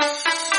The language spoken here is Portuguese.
Música